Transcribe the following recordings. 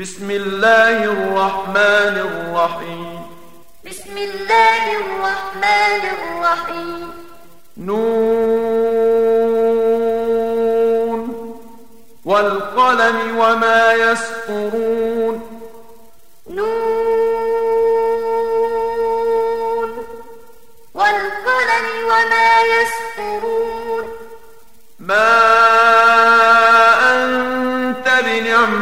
بسم الله الرحمن الرحيم. بسم الله الرحمن الرحيم. نون. والقلم وما يسطرون. نون. والقلم وما يسطرون. ما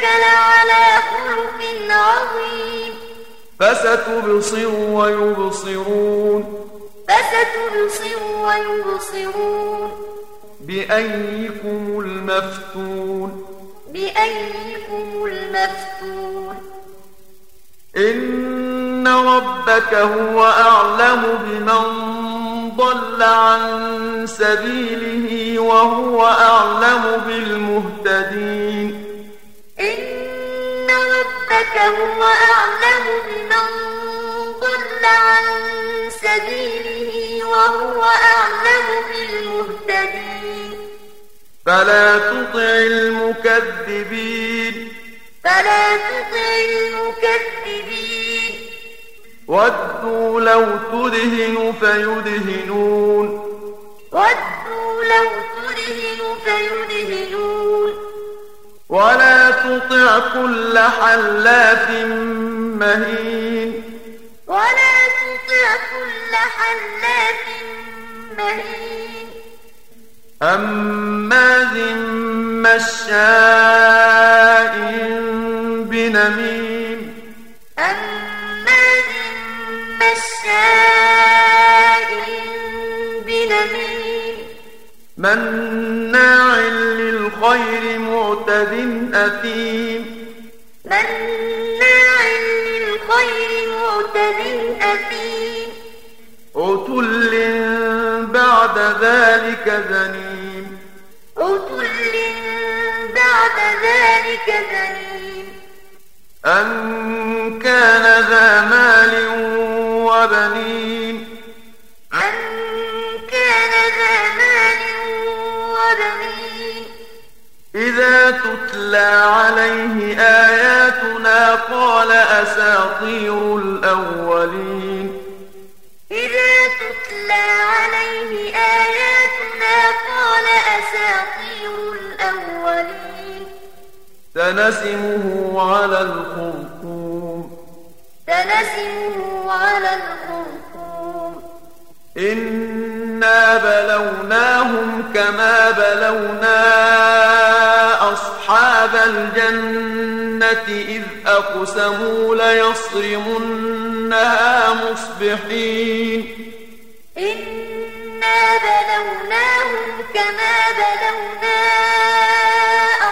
وإنك لعلى خلق عظيم. فستبصر ويبصرون. فستبصر ويبصرون. بأيكم المفتون. بأيكم المفتون. إن ربك هو أعلم بمن ضل عن سبيله وهو أعلم بالمهتدين. ربك هو أعلم بمن ضل عن سبيله وهو أعلم بالمهتدين. فلا تطع المكذبين. فلا تطع المكذبين. ودوا لو تدهن فيدهنون. ودوا لو تدهن فيدهنون. ولا تطع كل حلاف مهين. ولا تطع كل حلاف مهين. هماز مشاء بنميم. للخير معتد أثيم. مناع للخير معتد أثيم. عتل بعد ذلك زنيم. عتل بعد ذلك زنيم. أن إذا تتلى عليه آياتنا قال أساطير الأولين إذا تتلى عليه آياتنا قال أساطير الأولين سنسمه على الخرطوم سنسمه على الخرطوم إنا بلوناهم كما بلونا أصحاب الجنة إذ أقسموا ليصرمنها مصبحين إنا بلوناهم كما بلونا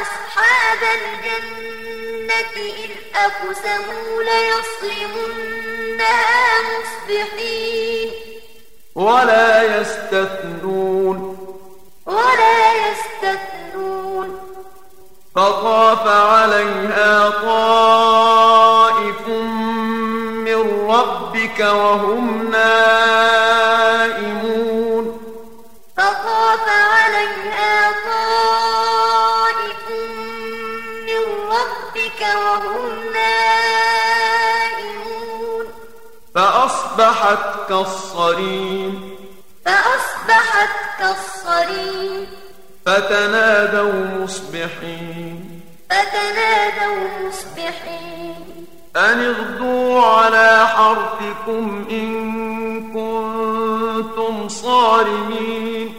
أصحاب الجنة إذ أقسموا ليصرمنها مصبحين ولا يستثنون. ولا يستثنون. فطاف عليها طائف من ربك وهم نائمون فأصبحت كالصريم. فأصبحت كالصريم. فتنادوا مصبحين. فتنادوا مصبحين. أن اغدوا على حرثكم إن كنتم صارمين.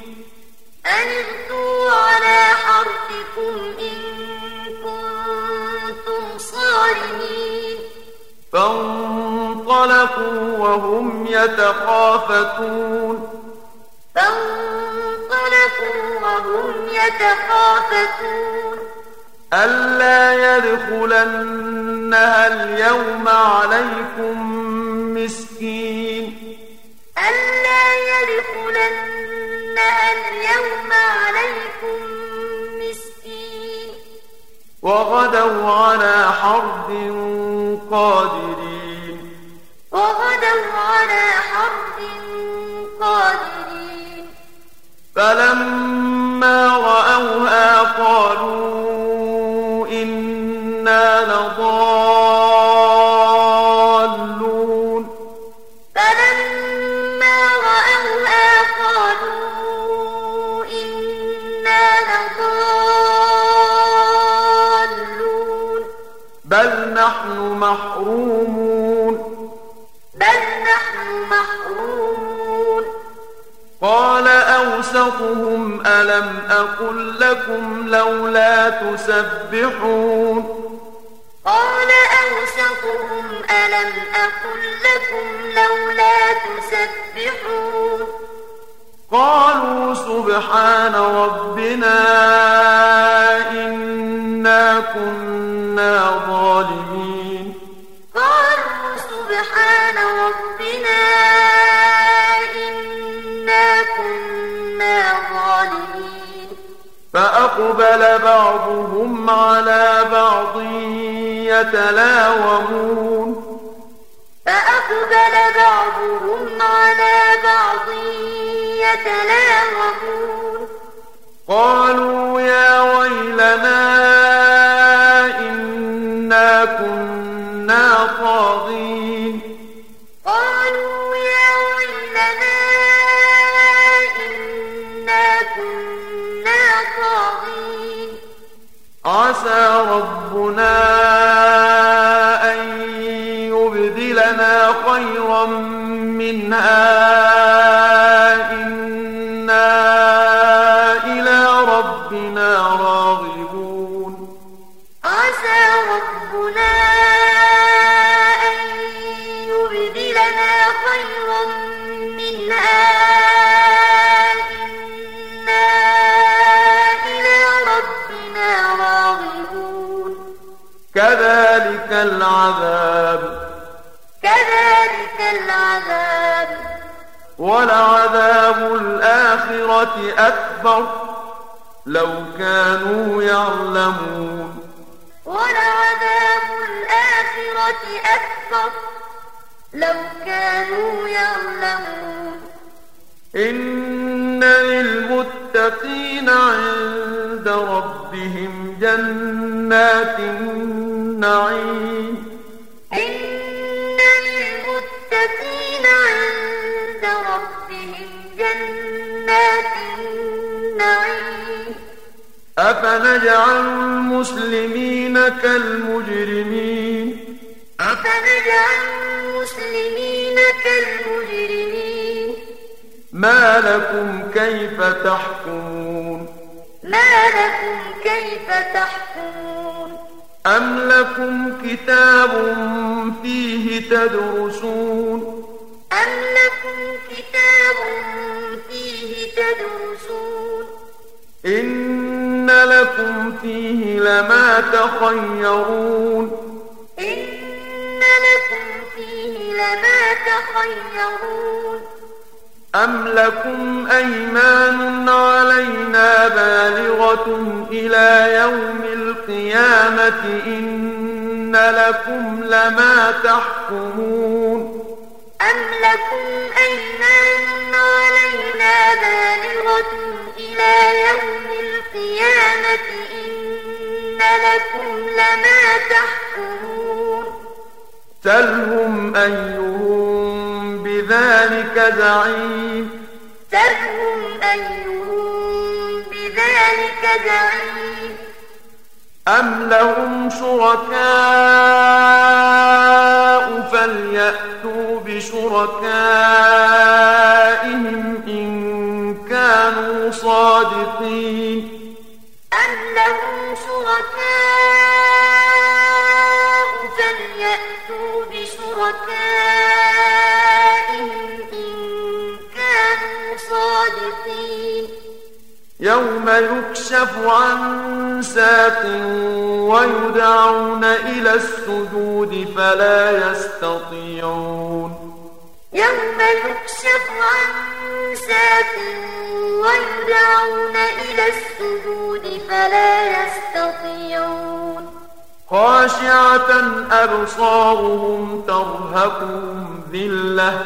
أن اغدوا على حرثكم إن كنتم صارمين. فانطلقوا وهم يتخافتون. فانطلقوا وهم يتخافتون. ألا يدخلنها اليوم عليكم مسكين. ألا يدخلنها اليوم عليكم مسكين. وغدوا على حرد فلما رأوها قالوا إنا لضالون. فلما رأوها قالوا إنا لضالون. بل نحن محرومون. أوسطهم ألم أقل لكم لولا تسبحون قال أوسطهم ألم أقل لكم لولا تسبحون قالوا سبحان ربنا إنا كنا ظالمين. قالوا سبحان ربنا إنا كنا ظالمين فأقبل بعضهم على بعض يتلاومون. فأقبل بعضهم على بعض يتلاومون. قالوا يا ويلنا إنا كنا طاغين. قالوا يا ويلنا إنا كنا طاغين عسى ربنا أن يبدلنا خيرا منها العذاب. كذلك العذاب. ولعذاب الآخرة أكبر. لو كانوا يعلمون. ولعذاب الآخرة أكبر. لو كانوا يعلمون. إن للمتقين عند ربهم جنات النعيم. للمتقين عند ربهم جنات النعيم. أفنجعل المسلمين كالمجرمين؟ أفنجعل المسلمين كالمجرمين؟ ما لكم كيف تحكمون؟ ما لكم كيف تحكمون؟ أم لكم كتاب فيه تدرسون أم لكم كتاب فيه تدرسون إن لكم فيه لما تخيرون إن لكم فيه لما تخيرون أم لكم أيمان علينا بالغة إلى يوم القيامة إن لكم لما تحكمون أم لكم أيمان علينا بالغة إلى يوم القيامة إن لكم لما تحكمون سلهم أيهم بذلك زعيم. سلهم أيهم بذلك زعيم. أم لهم شركاء فليأتوا بشركائهم إن كانوا صادقين. أم لهم شركاء يوم يكشف عن ساق ويدعون إلى السجود فلا يستطيعون. يوم يكشف عن ساق ويدعون إلى السجود فلا يستطيعون. خاشعة أبصارهم ترهقهم ذلة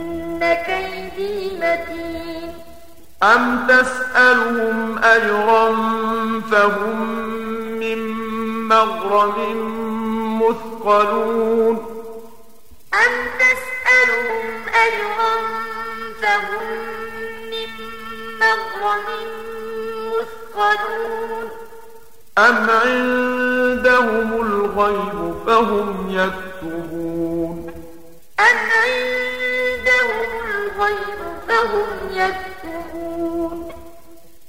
إن كيدي متين. أم تسألهم أجرا فهم من مغرم مثقلون؟ أم تسألهم أجرا فهم من مغرم مثقلون؟ أم عندهم الغيب فهم يكتبون؟ أم عندهم فهم يكتبون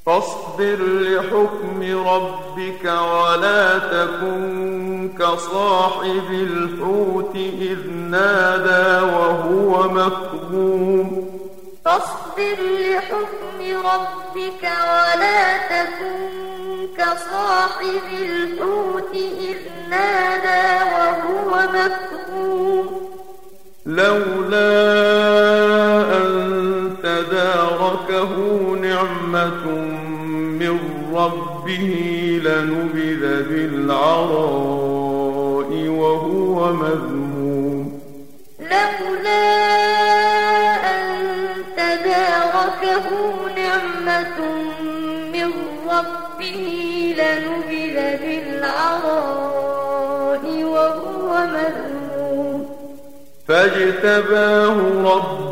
فاصبر لحكم ربك ولا تكن كصاحب الحوت إذ نادى وهو مكظوم. فاصبر لحكم ربك ولا تكن كصاحب الحوت إذ نادى وهو مكظوم. لولا تداركه نعمة من ربه لنبذ بالعراء وهو مذموم. لولا أن تداركه نعمة من ربه لنبذ بالعراء وهو مذموم. فاجتباه ربه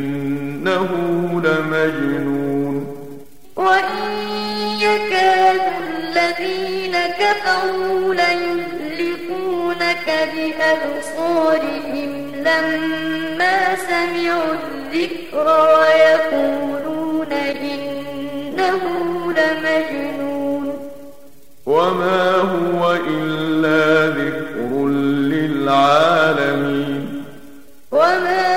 الذين كفروا ليهلكونك بأبصارهم لما سمعوا الذكر ويقولون إنه لمجنون. وما هو إلا ذكر للعالمين. وما